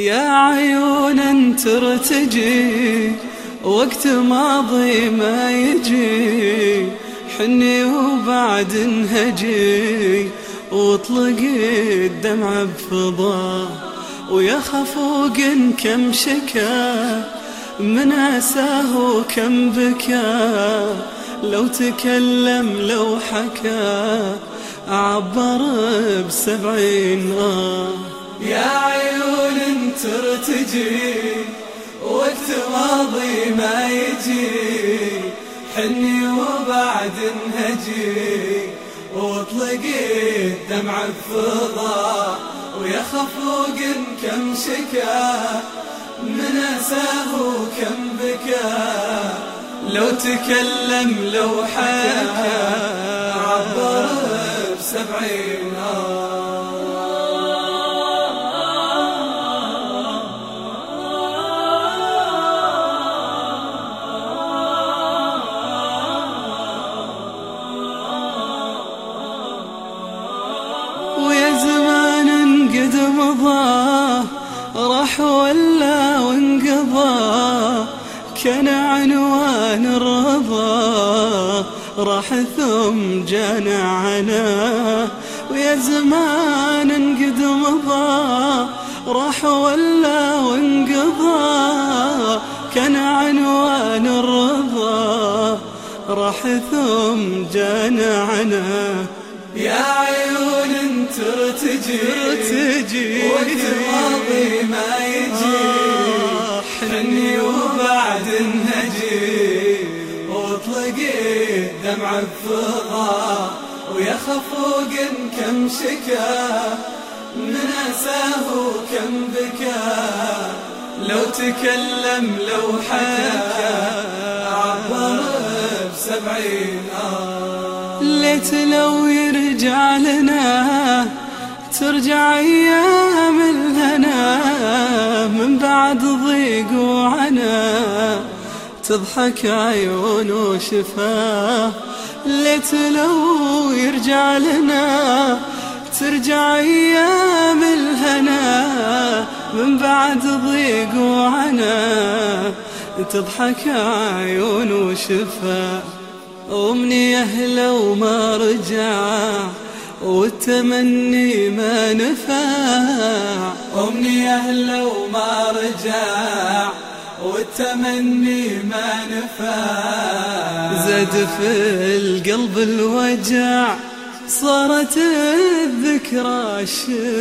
يا عيون ترتجي وقت ماضي ما يجي، حني وبعد انهجي واطلق الدمع بفضا، ويا خفوق كم شكا، من أساه كم بكى لو تكلم لو حكى عبر بسبعين آه يا عيون ترتجي، وقت ماضي ما يجي. حني وبعد انهجي واطلق الدمع بفضا ويا خفوق كم شكا، من أساه كم بكى لو تكلم لو حكى عبر بسبعين ولا وانقضى كان عنوان الرضا. راح ثم جانا عنا ويا زمان قد مضى راح ولا وانقضى كان عنوان الرضا. راح ثم جانا عنا يا عيون ترتجي ترتجي. وقت ماضي ما حني وبعد النجي واطلق الدمع بفضا ويا خفوق كم شكا. من أساه كم بكى. لو تكلم لو حكى. عبر بسبعين آه ليت لو يرجع لنا ترجع أيام تضحك عيون وشفاه ليت لو يرجع لنا، ترجع أيام الهنا. من بعد ضيق وعنا تضحك عيون وشفاه أمنيه لو ما رجع، والتمني ما نفع. أمنيه لو ما رجع. تمني ما نفع. زاد في القلب الوجع صارت الذكرى شقا